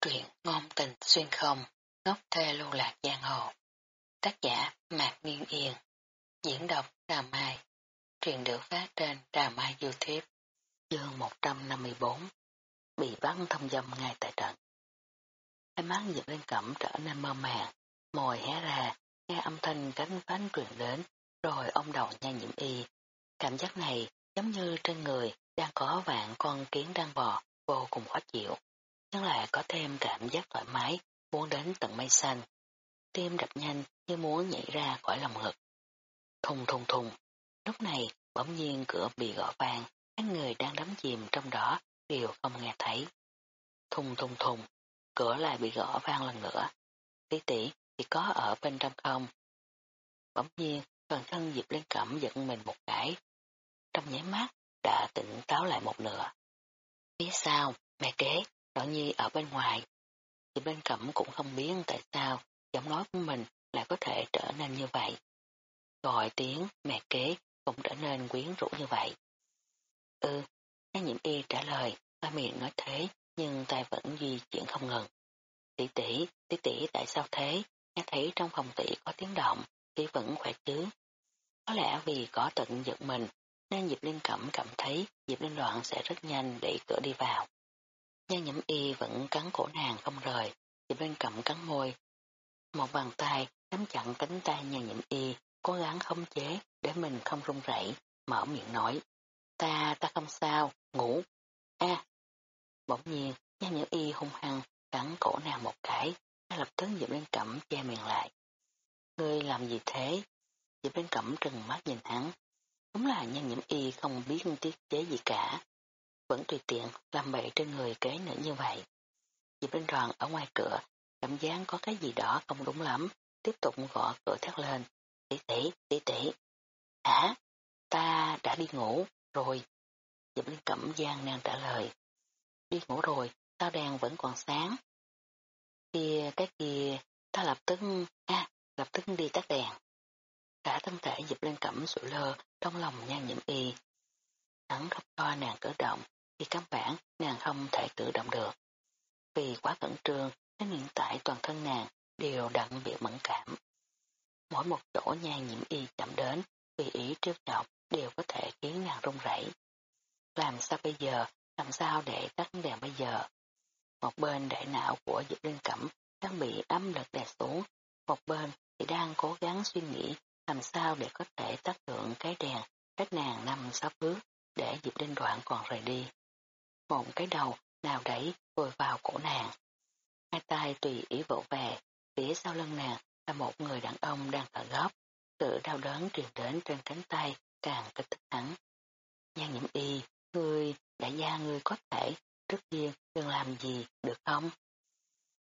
Truyện ngôn tình xuyên không, ngốc thê lưu lạc giang hồ. Tác giả Mạc Nguyên Yên. Diễn đọc Trà Mai. Truyện được phát trên Trà Mai Youtube. Chương 154. Bị bắn thông dâm ngay tại trận. Hai mắt giật lên cẩm trở nên mơ màng. Mồi hé ra, nghe âm thanh cánh phánh truyền đến, rồi ông đầu nhanh nhiễm y. Cảm giác này giống như trên người đang có vạn con kiến đang bò, vô cùng khó chịu nhưng lại có thêm cảm giác thoải mái, muốn đến tận mây xanh. Tim đập nhanh như muốn nhảy ra khỏi lòng ngực. Thùng thùng thùng, lúc này bỗng nhiên cửa bị gõ vang, các người đang đắm chìm trong đó đều không nghe thấy. Thùng thùng thùng, cửa lại bị gõ vang lần nữa. Tí tỷ thì có ở bên trong không? Bỗng nhiên, toàn thân Diệp Liên Cẩm giận mình một cái. Trong nháy mắt, đã tỉnh táo lại một nửa. Phía sau, mẹ kế, Đỏ nhi ở bên ngoài, thì bên cẩm cũng không biết tại sao giọng nói của mình lại có thể trở nên như vậy. Gọi tiếng mẹ kế cũng trở nên quyến rũ như vậy. Ừ, Nhan nhiễm y trả lời, ba miệng nói thế, nhưng tay vẫn di chuyển không ngừng. Tỷ tỷ, tỷ tỷ tại sao thế? Nghe thấy trong phòng tỷ có tiếng động, tỷ vẫn khỏe chứ. Có lẽ vì có tận giật mình, nên Diệp liên Cẩm cảm thấy Diệp liên Loạn sẽ rất nhanh đẩy cửa đi vào. Nhan nhẫm y vẫn cắn cổ nàng không rời, chỉ bên cầm cắn môi. Một bàn tay nắm chặn cánh tay nhan nhẫm y, cố gắng khống chế để mình không run rẩy, mở miệng nói. Ta, ta không sao, ngủ. a Bỗng nhiên, nhan nhẫm y hung hăng cắn cổ nàng một cái, ta lập tức dịp lên cẩm che miệng lại. Ngươi làm gì thế? Dịp lên cẩm trừng mắt nhìn hắn. Đúng là nhan nhiễm y không biết tiết chế gì cả, vẫn tùy tiện làm bậy trên người kế nữa như vậy. Diệp Linh Đoàn ở ngoài cửa, cảm giác có cái gì đó không đúng lắm, tiếp tục gõ cửa thét lên. Tỷ tỷ, tỷ tỷ. Hả? Ta đã đi ngủ, rồi. Diệp Linh Cẩm gian nàng trả lời. Đi ngủ rồi, sao đèn vẫn còn sáng? Kia, cái kia, ta lập tức, à, lập tức đi tắt đèn. Cả thân thể Diệp Linh Cẩm sụi lơ trong lòng nhan nhiễm y. Hắn không cho nàng cử động, thì căn bản nàng không thể cử động được. Vì quá khẩn trương nên hiện tại toàn thân nàng đều đặn bị mẫn cảm. Mỗi một chỗ nha nhiễm y chậm đến vì ý trêu chọc đều có thể khiến nàng run rẩy. Làm sao bây giờ, làm sao để tắt đèn bây giờ? Một bên đại não của Diệp Linh Cẩm đang bị áp lực đè xuống, một bên thì đang cố gắng suy nghĩ làm sao để có thể tắt thượng cái đèn cách nàng năm sáu bước để Diệp Linh Đoạn còn rời đi một cái đầu nào đấy vùi vào cổ nàng. Hai tay tùy ý vỗ về, phía sau lưng nàng là một người đàn ông đang thở gấp, sự đau đớn truyền đến trên cánh tay càng kích thích hắn. Nhan nhiễm y, ngươi, đại gia ngươi có thể, trước tiên đừng làm gì, được không?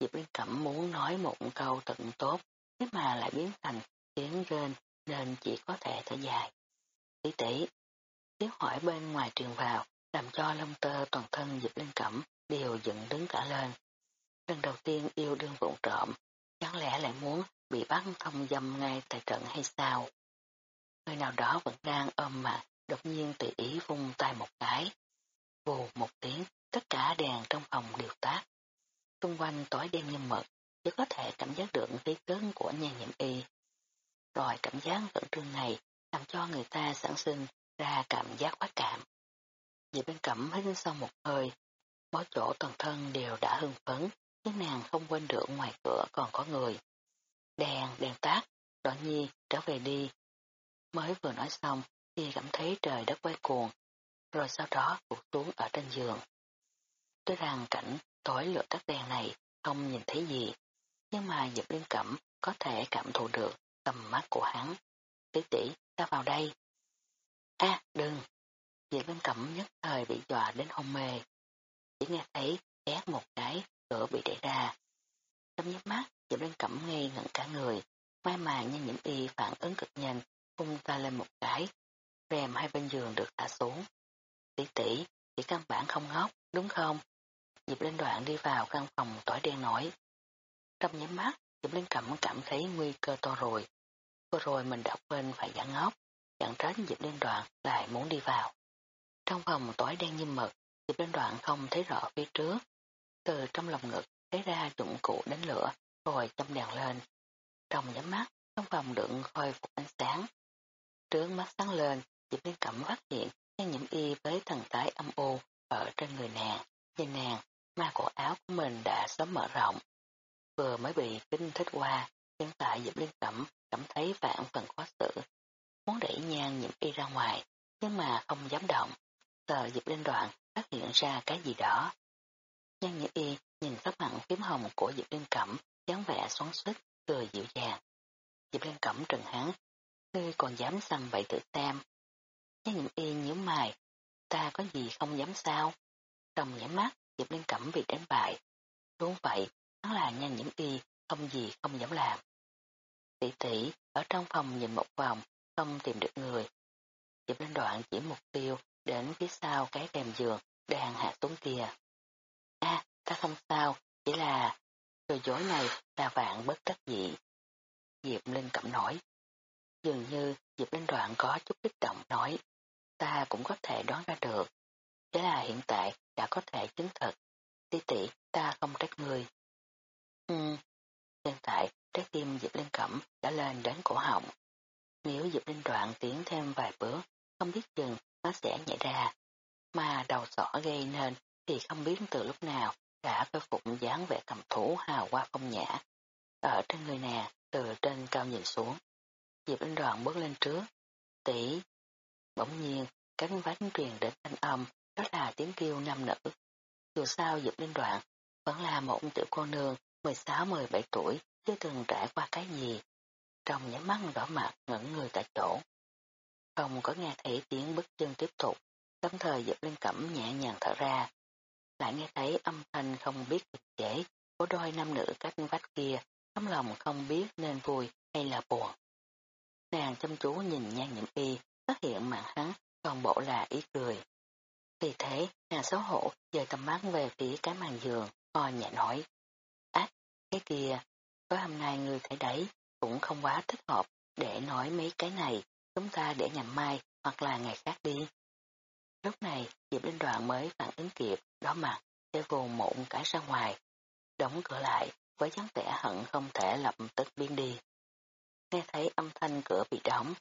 Diệp Liên Cẩm muốn nói một câu tận tốt, thế mà lại biến thành tiếng rên nên chỉ có thể thở dài. Tỷ tỷ, tiếng hỏi bên ngoài truyền vào, làm cho lông tơ toàn thân dịp lên cẩm đều dựng đứng cả lên. Lần đầu tiên yêu đương vụn trộm, chẳng lẽ lại muốn bị bắt thông dâm ngay tại trận hay sao? Người nào đó vẫn đang ôm mặt, đột nhiên tùy ý vung tay một cái. Vù một tiếng, tất cả đèn trong phòng đều tắt. Xung quanh tối đen như mực, chỉ có thể cảm giác được khí cứng của nhà nhiệm y. Rồi cảm giác vận trương này làm cho người ta sản sinh ra cảm giác quá cảm. Dì bên cẩm hít sau một hơi, mỗi chỗ toàn thân đều đã hưng phấn, nhưng nàng không quên được ngoài cửa còn có người. Đèn, đèn tắt, đỏ nhi, trở về đi. Mới vừa nói xong, thì cảm thấy trời đất quay cuồng, rồi sau đó gục xuống ở trên giường. Tuy rằng cảnh tối lửa tắt đèn này không nhìn thấy gì, nhưng mà Diệp Liên Cẩm có thể cảm thụ được tầm mắt của hắn. Tỷ tỷ, ta vào đây. a đừng, Diệp Văn Cẩm nhất thời bị dọa đến hôn mê. Chỉ nghe thấy két một cái, cửa bị đẩy ra. Trong nhắm mắt, Diệp Văn Cẩm ngây ngẩn cả người. May mà nhân nhiễm y phản ứng cực nhanh, hung ta lên một cái. Rèm hai bên giường được thả xuống. Tỷ tỷ, chỉ căn bản không ngốc, đúng không? Diệp Linh Đoạn đi vào căn phòng tỏi đen nổi. Trong nhắm mắt, Diệp Linh Cẩm cảm thấy nguy cơ to rồi. Vừa rồi mình đã quên phải giả ngốc, chẳng trách Diệp Linh Đoạn lại muốn đi vào. Trong phòng tối đen như mực, Diệp Linh Đoạn không thấy rõ phía trước. Từ trong lòng ngực lấy ra dụng cụ đánh lửa, rồi châm đèn lên. Trong nhắm mắt, trong phòng đựng khôi phục ánh sáng. Trướng mắt sáng lên, Diệp Liên Cẩm phát hiện nhan nhiễm y với thần tái âm u ở trên người nàng. Nhìn nàng, ma cổ áo của mình đã sớm mở rộng. Vừa mới bị kinh thích qua, hiện tại Diệp Liên Cẩm cảm thấy vạn phần khó xử. Muốn đẩy nhan nhiễm y ra ngoài, nhưng mà không dám động tờ dịp lên đoạn phát hiện ra cái gì đó. Nhan nhĩ y nhìn sắc mặt phím hồng của Diệp Liên Cẩm, dáng vẻ xoắn xích, cười dịu dàng. Diệp Liên Cẩm trừng hắn, ngươi còn dám săn bậy tự tam Nhan nhĩ y nhíu mày, ta có gì không dám sao? Trong nhảy mắt, Diệp Liên Cẩm bị đánh bại. Đúng vậy, hắn là nhan nhĩ y, không gì không dám làm. Tỷ tỷ ở trong phòng nhìn một vòng, không tìm được người. Diệp lên Đoạn chỉ mục tiêu đến phía sau cái kèm giường đang hạ xuống kia. a à, ta không sao, chỉ là từ dối này là vạn bất đắc dị. Diệp Linh Cẩm nói. Dường như Diệp Linh Đoạn có chút kích động nói, ta cũng có thể đoán ra được. Chỉ là hiện tại đã có thể chứng thực. Ti tỷ, ta không trách người. Ừ, hiện tại trái tim Diệp Linh Cẩm đã lên đến cổ họng. Nếu Diệp Linh Đoạn tiến thêm vài bước, không biết chừng nó sẽ nhảy ra. Mà đầu sỏ gây nên thì không biết từ lúc nào đã khôi phục dáng vẻ cầm thủ hào hoa phong nhã. Ở trên người nè, từ trên cao nhìn xuống. Diệp Linh Đoạn bước lên trước. Tỷ. Bỗng nhiên, cánh vánh truyền đến thanh âm, đó là tiếng kêu nam nữ. Dù sao Diệp Linh Đoạn vẫn là một tiểu cô nương 16-17 tuổi, chưa từng trải qua cái gì. Trong nhắm mắt đỏ mặt ngẩn người tại chỗ. Không có nghe thấy tiếng bước chân tiếp tục, tấm thời Diệp lên Cẩm nhẹ nhàng thở ra. Lại nghe thấy âm thanh không biết được dễ của đôi nam nữ cách vách kia, tấm lòng không biết nên vui hay là buồn. Nàng chăm chú nhìn nhan nhiễm y, phát hiện mạng hắn toàn bộ là ý cười. Vì thế, nàng xấu hổ dời tầm mắt về phía cái màn giường, ho nhẹ nói. Ách, cái kia, có hôm nay người thấy đấy, cũng không quá thích hợp để nói mấy cái này, chúng ta để ngày mai hoặc là ngày khác đi. Lúc này, Diệp Linh Đoạn mới phản ứng kịp, đó mặt, để vồn mụn cả ra ngoài, đóng cửa lại, với dáng vẻ hận không thể lập tức biến đi. Nghe thấy âm thanh cửa bị đóng,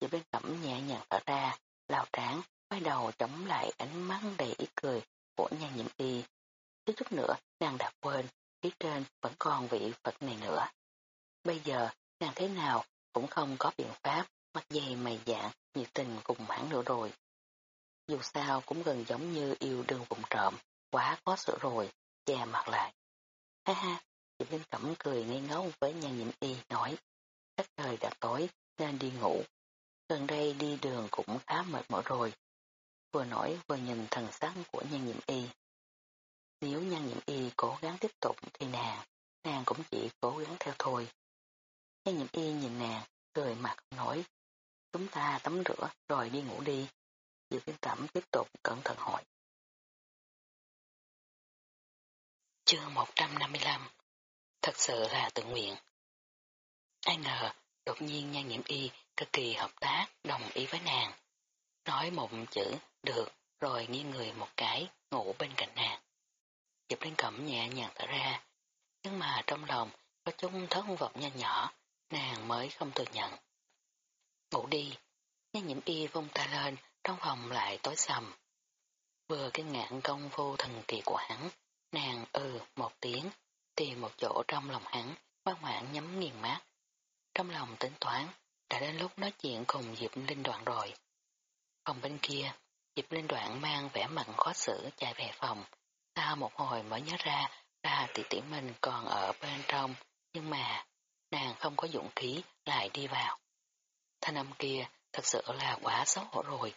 Diệp Linh Cẩm nhẹ nhàng thở ra, lao tráng, quay đầu chống lại ánh mắt đầy ý cười của nhan nhiễm y. Chút chút nữa, nàng đã quên, phía trên vẫn còn vị Phật này nữa. Bây giờ, nàng thế nào cũng không có biện pháp, Mặt dày mày dạng, nhiệt tình cùng hẳn nữa rồi. Dù sao cũng gần giống như yêu đương vụng trộm, quá có sự rồi, che mặt lại. Ha ha, Diệp Linh Cẩm cười ngây ngốc với nhan nhịn y nói, các trời đã tối nên đi ngủ. Gần đây đi đường cũng khá mệt mỏi rồi. Vừa nói vừa nhìn thần sắc của nhan nhiễm y. Nếu nhan nhiễm y cố gắng tiếp tục thì nàng, nàng cũng chỉ cố gắng theo thôi. Nhan nhiễm y nhìn nàng, cười mặt nói, chúng ta tắm rửa rồi đi ngủ đi. Diệp kiến Cẩm tiếp tục cẩn thận hỏi. Chương 155 Thật sự là tự nguyện. Ai ngờ, đột nhiên nhan nhiễm y cực kỳ hợp tác, đồng ý với nàng. Nói một chữ, được, rồi nghiêng người một cái, ngủ bên cạnh nàng. Diệp Liên Cẩm nhẹ nhàng thở ra, nhưng mà trong lòng có chút thất vọng nho nhỏ, nàng mới không thừa nhận. Ngủ đi, nhan nhiễm y vung ta lên, trong phòng lại tối sầm. Vừa kinh ngạc công vô thần kỳ của hắn, nàng ừ một tiếng, tìm một chỗ trong lòng hắn, ngoan ngoãn nhắm nghiền mắt. Trong lòng tính toán, đã đến lúc nói chuyện cùng Diệp Linh Đoạn rồi. Phòng bên kia, Diệp Linh Đoạn mang vẻ mặn khó xử chạy về phòng. Sau một hồi mới nhớ ra là tỷ tỷ mình còn ở bên trong, nhưng mà nàng không có dũng khí lại đi vào. Thanh âm kia thật sự là quá xấu hổ rồi.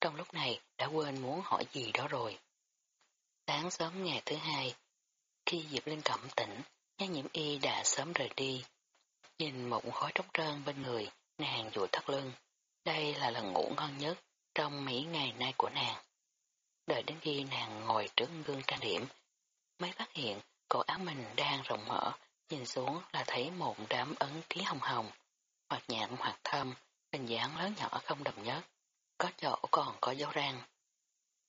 Trong lúc này đã quên muốn hỏi gì đó rồi. Sáng sớm ngày thứ hai, khi Diệp Linh cẩm tỉnh, nhan nhiễm y đã sớm rời đi. Nhìn một khói trống trơn bên người, nàng dụi thắt lưng. Đây là lần ngủ ngon nhất trong mấy ngày nay của nàng. Đợi đến khi nàng ngồi trước gương trang điểm, mới phát hiện cổ áo mình đang rộng mở, nhìn xuống là thấy một đám ấn ký hồng hồng, hoặc nhạn hoặc thâm, hình dáng lớn nhỏ không đồng nhất, có chỗ còn có dấu răng.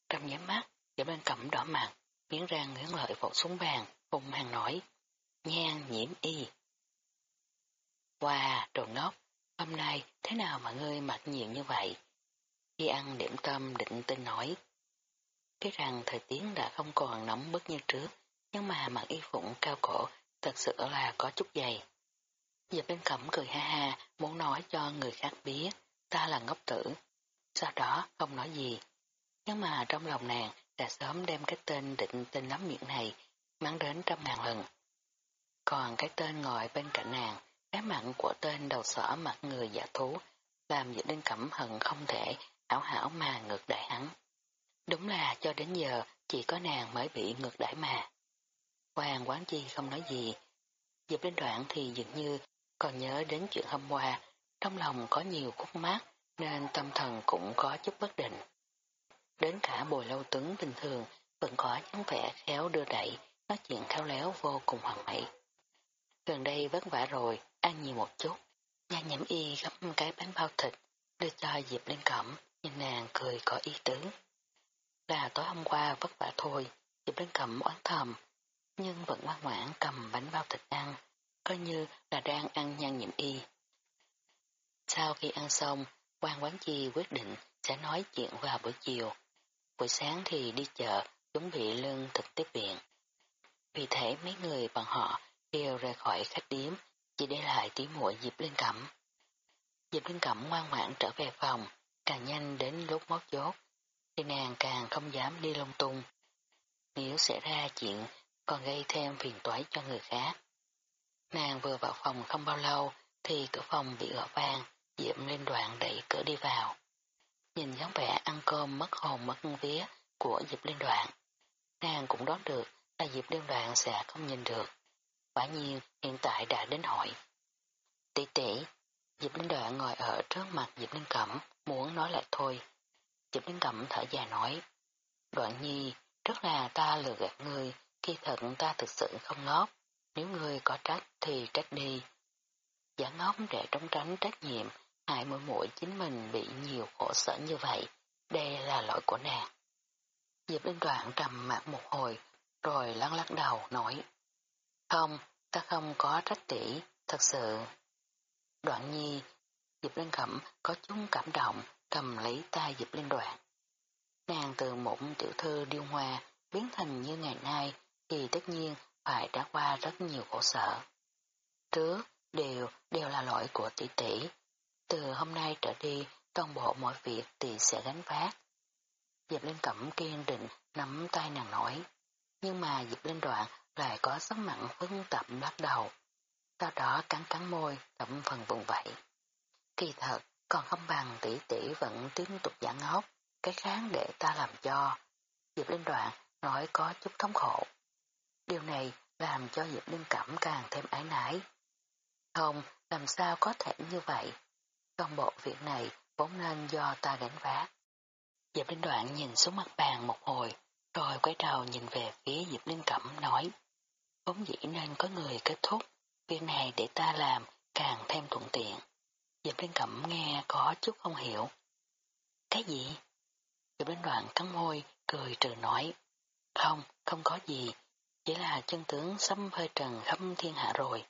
Trong nhắm mắt, Diệp bên cẩm đỏ mặt, miếng răng nghiến lợi vọt xuống bàn, hùng hàng nói, nhan nhiễm y. Wow, đồ ngốc, hôm nay thế nào mà ngươi mặc nhiều như vậy? Khi ăn điểm tâm định tin nói. Cái rằng thời tiết đã không còn nóng bức như trước, nhưng mà mặc y phụng cao cổ thật sự là có chút dày. Diệp Linh Cẩm cười ha ha, muốn nói cho người khác biết, ta là ngốc tử. Sau đó không nói gì. Nhưng mà trong lòng nàng đã sớm đem cái tên định tên lắm miệng này mắng đến trăm ngàn lần. Còn cái tên ngồi bên cạnh nàng, cái mặn của tên đầu sỏ mặt người giả thú, làm Diệp Linh Cẩm hận không thể ảo hảo mà ngược đại hắn. Đúng là cho đến giờ chỉ có nàng mới bị ngược đãi mà. Hoàng quán chi không nói gì. Diệp đến Đoạn thì dường như còn nhớ đến chuyện hôm qua, trong lòng có nhiều khúc mát nên tâm thần cũng có chút bất định. Đến cả bồi lâu tướng bình thường vẫn có dáng vẻ khéo đưa đẩy, nói chuyện khéo léo vô cùng hoàn mỹ. Gần đây vất vả rồi, ăn nhiều một chút. Nha nhậm y gấp cái bánh bao thịt, đưa cho Diệp lên cẩm, nhìn nàng cười có ý tứ. Là tối hôm qua vất vả thôi, Diệp lên cẩm oán thầm, nhưng vẫn ngoan ngoãn cầm bánh bao thịt ăn, coi như là đang ăn nhan nhiệm y. Sau khi ăn xong, quan quán chi quyết định sẽ nói chuyện vào buổi chiều. Buổi sáng thì đi chợ, chuẩn bị lương thực tiếp viện. Vì thế mấy người bọn họ đều rời khỏi khách điếm, chỉ để lại tí muội dịp lên Cẩm. Dịp lên Cẩm ngoan ngoãn trở về phòng, càng nhanh đến lúc mốt chốt, thì nàng càng không dám đi lung tung. Nếu xảy ra chuyện, còn gây thêm phiền toái cho người khác. Nàng vừa vào phòng không bao lâu, thì cửa phòng bị gõ vang, Diệp Linh đoạn đẩy cửa đi vào. Nhìn dáng vẻ ăn cơm mất hồn mất vía của Diệp Liên Đoạn. Nàng cũng đoán được là Diệp Liên Đoạn sẽ không nhìn được. Quả nhiên hiện tại đã đến hội Tỷ tỷ, Diệp Linh Đoạn ngồi ở trước mặt Diệp Linh Cẩm, muốn nói lại thôi. Diệp Linh Cẩm thở dài nói. Đoạn nhi, rất là ta lừa gạt ngươi, khi thật ta thực sự không ngốc. Nếu ngươi có trách thì trách đi. Giả ngốc để trống tránh trách nhiệm hại mỗi mũi chính mình bị nhiều khổ sở như vậy, đây là lỗi của nàng. Diệp Linh Đoạn trầm mặt một hồi, rồi lắc lắc đầu nói, không, ta không có trách tỷ, thật sự. Đoạn nhi, Diệp Linh Cẩm có chung cảm động, cầm lấy tay Diệp Linh Đoạn. Nàng từ một tiểu thư điêu hoa biến thành như ngày nay thì tất nhiên phải đã qua rất nhiều khổ sở. Trước, đều, đều là lỗi của tỷ tỷ, từ hôm nay trở đi, toàn bộ mọi việc tỷ sẽ gánh vác. Diệp Linh Cẩm kiên định nắm tay nàng nói, nhưng mà Diệp Linh Đoạn lại có sắc mặn phân tập bắt đầu. Sau đó cắn cắn môi, thẩm phần vùng vẫy. Kỳ thật, còn không bằng tỷ tỷ vẫn tiếp tục giả ngốc, cái kháng để ta làm cho. Diệp Linh Đoạn nói có chút thống khổ. Điều này làm cho Diệp Linh Cẩm càng thêm ái nái. Không, làm sao có thể như vậy? Toàn bộ việc này vốn nên do ta gánh vác. Diệp Linh Đoạn nhìn xuống mặt bàn một hồi, rồi quay đầu nhìn về phía Diệp Linh Cẩm nói, vốn dĩ nên có người kết thúc, việc này để ta làm càng thêm thuận tiện. Diệp Linh Cẩm nghe có chút không hiểu. Cái gì? Diệp Linh Đoạn cắn môi, cười trừ nói, không, không có gì, chỉ là chân tướng xâm hơi trần khắp thiên hạ rồi.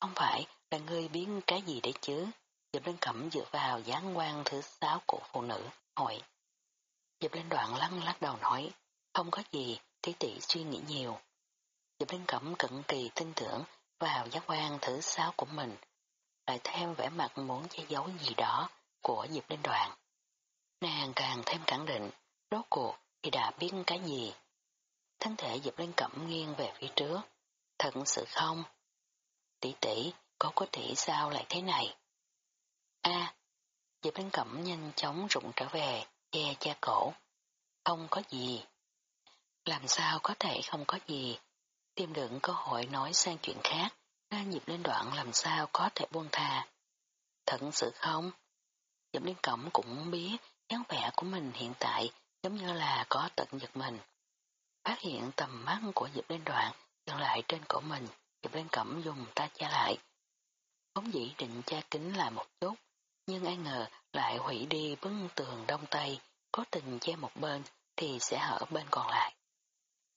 Không phải là ngươi biến cái gì đấy chứ? Diệp Linh Cẩm dựa vào dáng quan thứ sáu của phụ nữ, hỏi. Diệp Linh Đoạn lăn lắc đầu nói, không có gì, tí tỷ suy nghĩ nhiều. Diệp Linh Cẩm cận kỳ tin tưởng vào giác quan thứ sáu của mình, lại thêm vẻ mặt muốn che giấu gì đó của Diệp Linh Đoạn. Nàng càng thêm khẳng định, rốt cuộc thì đã biết cái gì. Thân thể Diệp Linh Cẩm nghiêng về phía trước, thật sự không? Tỷ tỷ, cô có thể sao lại thế này? A, Diệp Linh Cẩm nhanh chóng rụng trở về, che cha cổ. Không có gì. Làm sao có thể không có gì? Tìm được cơ hội nói sang chuyện khác, ra Diệp Linh Đoạn làm sao có thể buông tha. Thật sự không? Diệp Linh Cẩm cũng biết dáng vẻ của mình hiện tại giống như là có tận giật mình. Phát hiện tầm mắt của Diệp Linh Đoạn dừng lại trên cổ mình, Diệp Linh Cẩm dùng ta che lại. Vốn dĩ định che kính lại một chút, nhưng ai ngờ lại hủy đi bức tường đông tây, có tình che một bên thì sẽ hở bên còn lại.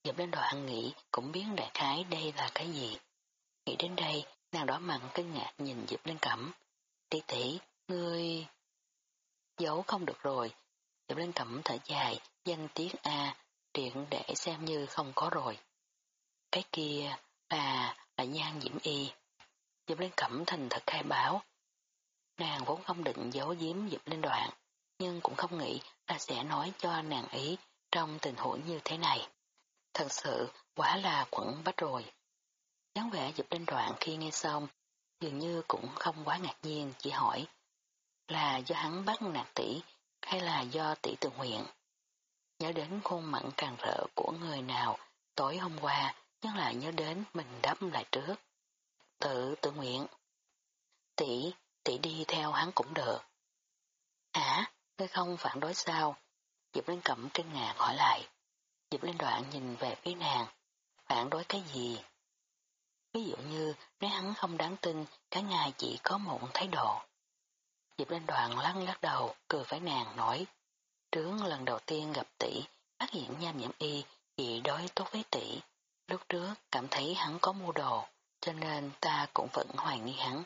Diệp liên đoạn nghĩ cũng biết đại khái đây là cái gì. Nghĩ đến đây, nàng đỏ mặn kinh ngạc nhìn Diệp liên cẩm. Tỷ tỷ, ngươi... Giấu không được rồi. Diệp liên cẩm thở dài, danh tiếng A, chuyện để xem như không có rồi. Cái kia là, là nhan diễm y. Diệp Liên cẩm thành thật khai báo. Nàng vốn không định giấu giếm Diệp Liên đoạn, nhưng cũng không nghĩ là sẽ nói cho nàng ý trong tình huống như thế này. Thật sự quá là quẩn bách rồi. dáng vẻ Diệp Liên đoạn khi nghe xong, dường như cũng không quá ngạc nhiên, chỉ hỏi là do hắn bắt nạt tỷ hay là do tỷ tự nguyện. Nhớ đến khuôn mặn càng rỡ của người nào tối hôm qua, nhưng lại nhớ đến mình đắp lại trước. Tự tự nguyện. Tỷ, tỷ đi theo hắn cũng được. Hả, ngươi không phản đối sao? Diệp Linh Cẩm kinh ngạc hỏi lại. Diệp Linh Đoạn nhìn về phía nàng. Phản đối cái gì? Ví dụ như nếu hắn không đáng tin, cả ngày chỉ có một thái độ. Diệp Linh Đoạn lăn lắc đầu, cười với nàng nói. Trướng lần đầu tiên gặp tỷ, phát hiện nham nhiễm y, chỉ đối tốt với tỷ. Lúc trước cảm thấy hắn có mua đồ, cho nên ta cũng vẫn hoài nghi hắn.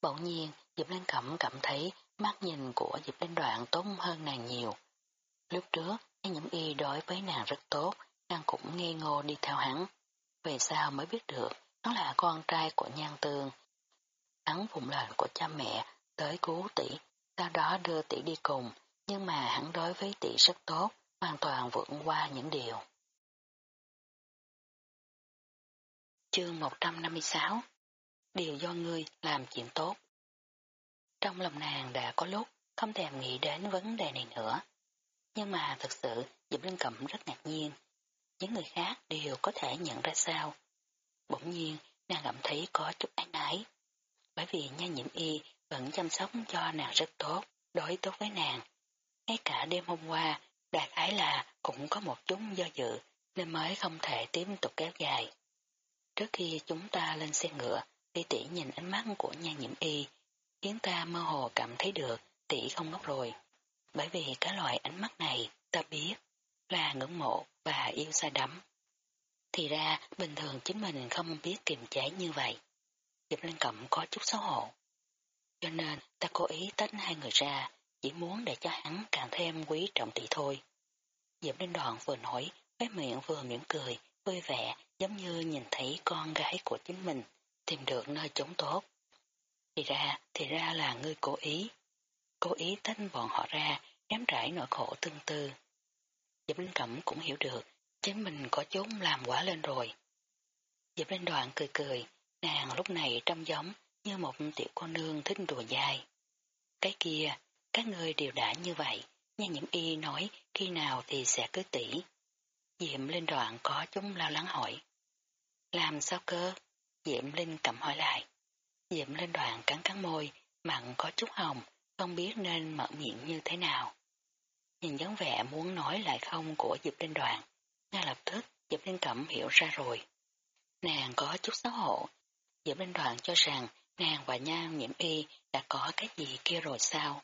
Bỗng nhiên, Diệp Linh Cẩm cảm thấy mắt nhìn của Diệp Linh Đoạn tốt hơn nàng nhiều. Lúc trước, nham nhiễm y đối với nàng rất tốt, nàng cũng nghi ngô đi theo hắn. Về sau mới biết được, hắn là con trai của nhan tường Hắn phụng lệnh của cha mẹ tới cứu tỷ, sau đó đưa tỷ đi cùng, nhưng mà hắn đối với tỷ rất tốt, hoàn toàn vượt qua những điều. Chương 156 Điều do ngươi làm chuyện tốt Trong lòng nàng đã có lúc không thèm nghĩ đến vấn đề này nữa. Nhưng mà thực sự Diệp Linh Cẩm rất ngạc nhiên. Những người khác đều có thể nhận ra sao. Bỗng nhiên nàng cảm thấy có chút ái nái. Bởi vì nha nhiễm y vẫn chăm sóc cho nàng rất tốt, đối tốt với nàng. Ngay cả đêm hôm qua, đại khái là cũng có một chút do dự, nên mới không thể tiếp tục kéo dài. Trước khi chúng ta lên xe ngựa, tỷ tỷ nhìn ánh mắt của nha nhiễm y, khiến ta mơ hồ cảm thấy được tỷ không ngốc rồi. Bởi vì cái loại ánh mắt này, ta biết, là ngưỡng mộ và yêu xa đắm. Thì ra, bình thường chính mình không biết kiềm chế như vậy. Diệp Linh Cẩm có chút xấu hổ. Cho nên ta cố ý tách hai người ra, chỉ muốn để cho hắn càng thêm quý trọng tỷ thôi. Diệp Linh Đoàn vừa nói, với miệng vừa mỉm cười, vui vẻ, giống như nhìn thấy con gái của chính mình, tìm được nơi chống tốt. Thì ra, thì ra là ngươi cố ý. Cố ý tách bọn họ ra, ném trải nỗi khổ tương tư. Diệp Linh Cẩm cũng hiểu được, chính mình có chốn làm quá lên rồi. Diệp Linh Đoàn cười cười, nàng lúc này trông giống như một tiểu cô nương thích đùa dai. Cái kia, các ngươi đều đã như vậy, nha nhiễm y nói khi nào thì sẽ cưới tỷ. Diệm Linh đoạn có chúng lo lắng hỏi. Làm sao cơ? Diệm Linh cầm hỏi lại. Diệm Linh đoạn cắn cắn môi, mặn có chút hồng, không biết nên mở miệng như thế nào. Nhìn dáng vẻ muốn nói lại không của Diệp Linh đoạn, ngay lập tức Diệp Linh cẩm hiểu ra rồi. Nàng có chút xấu hổ, Diệp Linh đoạn cho rằng nàng và nha nhiễm y đã có cái gì kia rồi sao?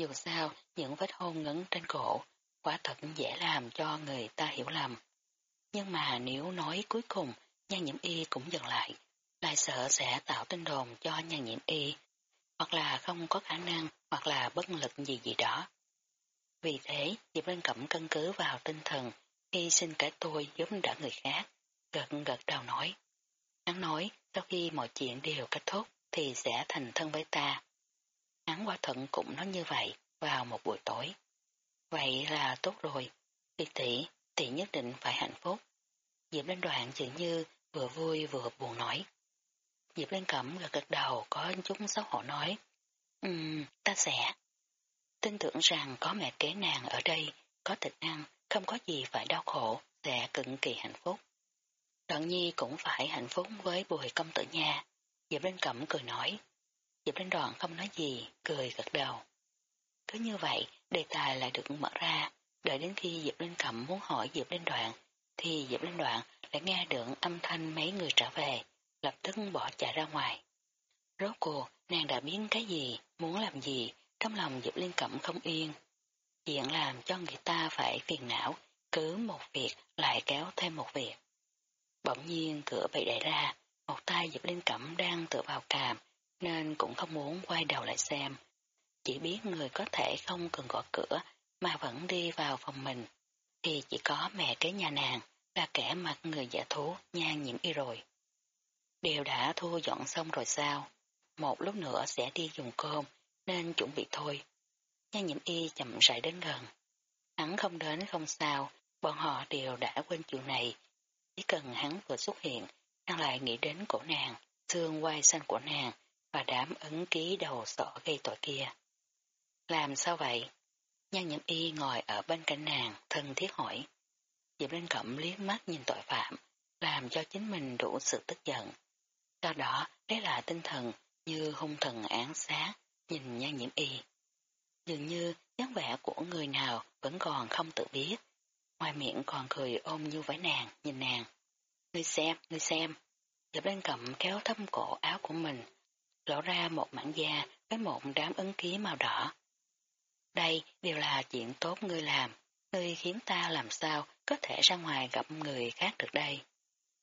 Dù sao, những vết hôn ngấn trên cổ, quả thật dễ làm cho người ta hiểu lầm. Nhưng mà nếu nói cuối cùng, nhan nhiễm y cũng dừng lại, lại sợ sẽ tạo tin đồn cho nhan nhiễm y, hoặc là không có khả năng, hoặc là bất lực gì gì đó. Vì thế, Diệp Linh Cẩm căn cứ vào tinh thần, hy sinh cả tôi giúp đỡ người khác, gật gật đầu nói. Hắn nói, sau khi mọi chuyện đều kết thúc, thì sẽ thành thân với ta. Hắn quả thận cũng nói như vậy vào một buổi tối. Vậy là tốt rồi, tỷ tỷ, tỷ nhất định phải hạnh phúc. Diệp Linh đoạn dường như vừa vui vừa buồn nói. Diệp Linh cẩm gật gật đầu có chút xấu hổ nói. Ừm, ta sẽ. Tin tưởng rằng có mẹ kế nàng ở đây, có thịt ăn, không có gì phải đau khổ, sẽ cực kỳ hạnh phúc. Đoạn nhi cũng phải hạnh phúc với bùi công tử nha. Diệp Linh cẩm cười nói. Diệp linh đoạn không nói gì, cười gật đầu. Cứ như vậy, đề tài lại được mở ra, đợi đến khi Diệp Linh Cẩm muốn hỏi Diệp Linh Đoạn, thì Diệp Linh Đoạn lại nghe được âm thanh mấy người trở về, lập tức bỏ chạy ra ngoài. Rốt cuộc, nàng đã biến cái gì, muốn làm gì, trong lòng Diệp Linh Cẩm không yên. Chuyện làm cho người ta phải phiền não, Cứ một việc lại kéo thêm một việc. Bỗng nhiên cửa bị đẩy ra, một tay Diệp Linh Cẩm đang tựa vào càm, nên cũng không muốn quay đầu lại xem. Chỉ biết người có thể không cần gõ cửa mà vẫn đi vào phòng mình, thì chỉ có mẹ kế nhà nàng là kẻ mặt người giả thú nhan nhiễm y rồi. Đều đã thu dọn xong rồi sao? Một lúc nữa sẽ đi dùng cơm, nên chuẩn bị thôi. Nhan nhiễm y chậm rãi đến gần. Hắn không đến không sao, bọn họ đều đã quên chuyện này. Chỉ cần hắn vừa xuất hiện, hắn lại nghĩ đến cổ nàng, xương quai xanh của nàng và đám ấn ký đầu sỏ gây tội kia. Làm sao vậy? Nhan nhiễm y ngồi ở bên cạnh nàng, thân thiết hỏi. Diệp Linh Cẩm liếc mắt nhìn tội phạm, làm cho chính mình đủ sự tức giận. Sau đó lấy lại tinh thần như hung thần án sát, nhìn nhan nhiễm y. Dường như dáng vẻ của người nào vẫn còn không tự biết. Ngoài miệng còn cười ôm như với nàng, nhìn nàng. Ngươi xem, ngươi xem. Diệp Linh Cẩm kéo thâm cổ áo của mình, lộ ra một mảng da với một đám ấn ký màu đỏ. Đây đều là chuyện tốt ngươi làm, ngươi khiến ta làm sao có thể ra ngoài gặp người khác được đây.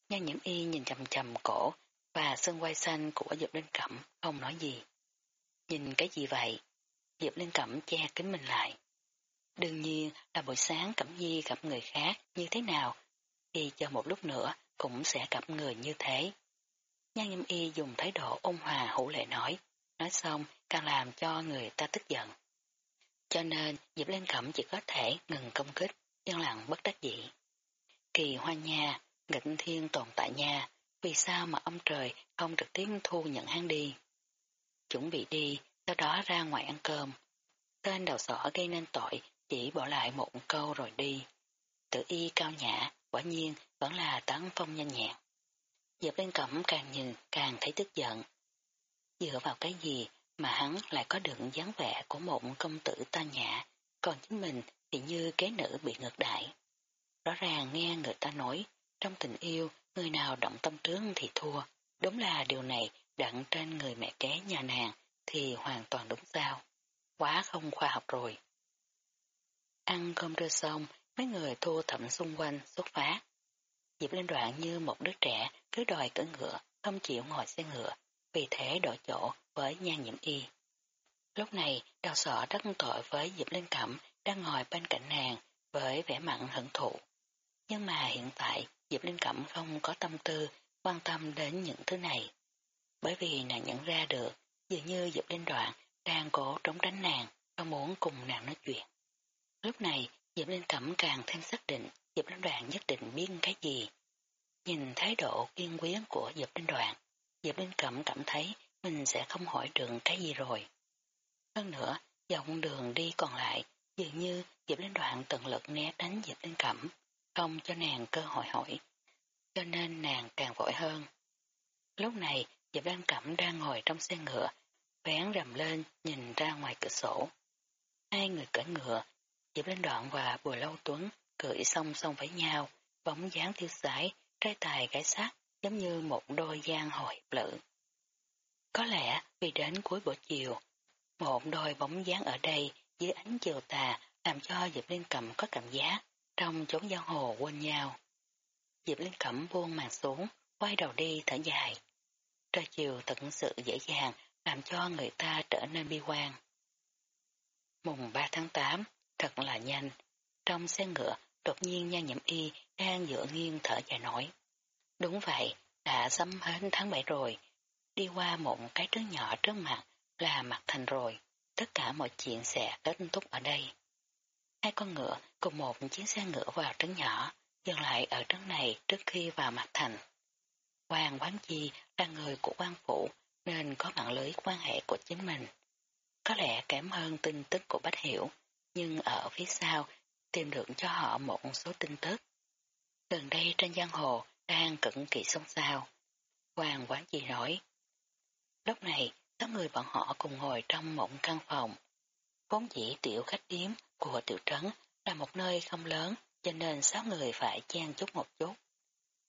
Nhan nhiễm y nhìn chầm chầm cổ và xương quay xanh của Diệp Linh Cẩm không nói gì. Nhìn cái gì vậy? Diệp Linh Cẩm che kính mình lại. Đương nhiên là buổi sáng Cẩm Nhi gặp người khác như thế nào thì chờ một lúc nữa cũng sẽ gặp người như thế. Nhan nhiễm y dùng thái độ ôn hòa hữu lệ nói, nói xong càng làm cho người ta tức giận. Cho nên Diệp Linh Cẩm chỉ có thể ngừng công kích, yên lặng bất đắc dĩ. Kỳ hoa nha, nghịch thiên tồn tại nha, vì sao mà ông trời không trực tiếp thu nhận hắn đi. Chuẩn bị đi, sau đó ra ngoài ăn cơm. Tên đầu sỏ gây nên tội, chỉ bỏ lại một câu rồi đi. Tự y cao nhã, quả nhiên vẫn là tấn phong nhanh nhẹn. Diệp Linh Cẩm càng nhìn càng thấy tức giận. Dựa vào cái gì mà hắn lại có được dáng vẻ của một công tử ta nhã, còn chính mình thì như kế nữ bị ngược đại. Rõ ràng nghe người ta nói, trong tình yêu, người nào động tâm trướng thì thua. Đúng là điều này đặng trên người mẹ kế nhà nàng thì hoàn toàn đúng sao. Quá không khoa học rồi. Ăn cơm trưa xong, mấy người thu thẩm xung quanh xuất phát. Diệp lên đoạn như một đứa trẻ cứ đòi cưỡi ngựa, không chịu ngồi xe ngựa, vì thế đổi chỗ với nhan nhiễm y. Lúc này, đào sọ rất tội với Diệp Linh Cẩm đang ngồi bên cạnh nàng với vẻ mặn hận thụ. Nhưng mà hiện tại, Diệp Linh Cẩm không có tâm tư quan tâm đến những thứ này. Bởi vì nàng nhận ra được, dường như Diệp Linh Đoạn đang cố trống đánh nàng, không muốn cùng nàng nói chuyện. Lúc này, Diệp Linh Cẩm càng thêm xác định Diệp Linh đoàn nhất định biết cái gì. Nhìn thái độ kiên quyết của Diệp Linh đoàn Diệp Linh Cẩm cảm thấy mình sẽ không hỏi được cái gì rồi. Hơn nữa, dòng đường đi còn lại, dường như Diệp Linh đoàn tận lực né tránh Diệp Linh Cẩm, không cho nàng cơ hội hỏi. Cho nên nàng càng vội hơn. Lúc này, Diệp Linh Cẩm đang ngồi trong xe ngựa, vén rầm lên nhìn ra ngoài cửa sổ. Hai người cởi ngựa, Diệp Linh Đoạn và Bùi Lâu Tuấn cưỡi song song với nhau, bóng dáng tiêu sải, trai tài gái sắc, giống như một đôi giang hồi lự. Có lẽ vì đến cuối buổi chiều, một đôi bóng dáng ở đây dưới ánh chiều tà làm cho Diệp Liên Cẩm có cảm giác trong chốn giang hồ quên nhau. Diệp Liên Cẩm buông màn xuống, quay đầu đi thở dài. Trời chiều thật sự dễ dàng làm cho người ta trở nên bi quan. Mùng 3 tháng 8, thật là nhanh. Trong xe ngựa, đột nhiên nhan nhậm y đang dựa nghiêng thở dài nổi. Đúng vậy, đã sắp hết tháng 7 rồi. Đi qua một cái trứng nhỏ trước mặt là mặt thành rồi. Tất cả mọi chuyện sẽ kết thúc ở đây. Hai con ngựa cùng một chiếc xe ngựa vào trứng nhỏ, dừng lại ở trấn này trước khi vào mặt thành. Hoàng Quán Chi là người của quan phủ nên có mạng lưới quan hệ của chính mình. Có lẽ kém hơn tin tức của Bách Hiểu, nhưng ở phía sau tìm được cho họ một số tin tức. Gần đây trên giang hồ đang cẩn kỳ xông xao. Hoàng quán chi nói. Lúc này, sáu người bọn họ cùng ngồi trong một căn phòng. Vốn dĩ tiểu khách điếm của tiểu trấn là một nơi không lớn cho nên sáu người phải chen chút một chút.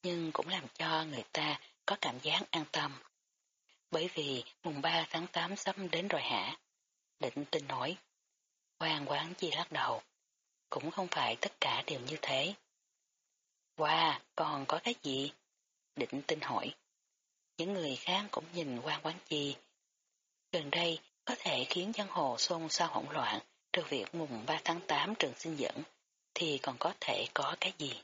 Nhưng cũng làm cho người ta có cảm giác an tâm. Bởi vì mùng 3 tháng 8 sắp đến rồi hả? Định tin nói. Hoàng quán chi lắc đầu cũng không phải tất cả đều như thế. Wow, còn có cái gì? Định tinh hỏi. Những người khác cũng nhìn quan quán chi. Gần đây có thể khiến dân hồ xôn xao hỗn loạn Trừ việc mùng 3 tháng 8 trường sinh dẫn thì còn có thể có cái gì?